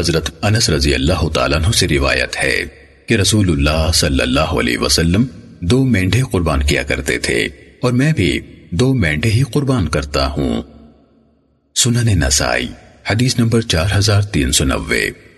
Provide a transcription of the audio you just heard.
حضرت انس رضی اللہ تعالیٰ عنہ سے روایت ہے کہ رسول اللہ صلی اللہ علیہ وسلم دو مینڈے قربان کیا کرتے تھے اور میں بھی دو مینڈے ہی قربان کرتا ہوں۔ سنن نسائی، حدیث نمبر چار ہزار تین سو نوے۔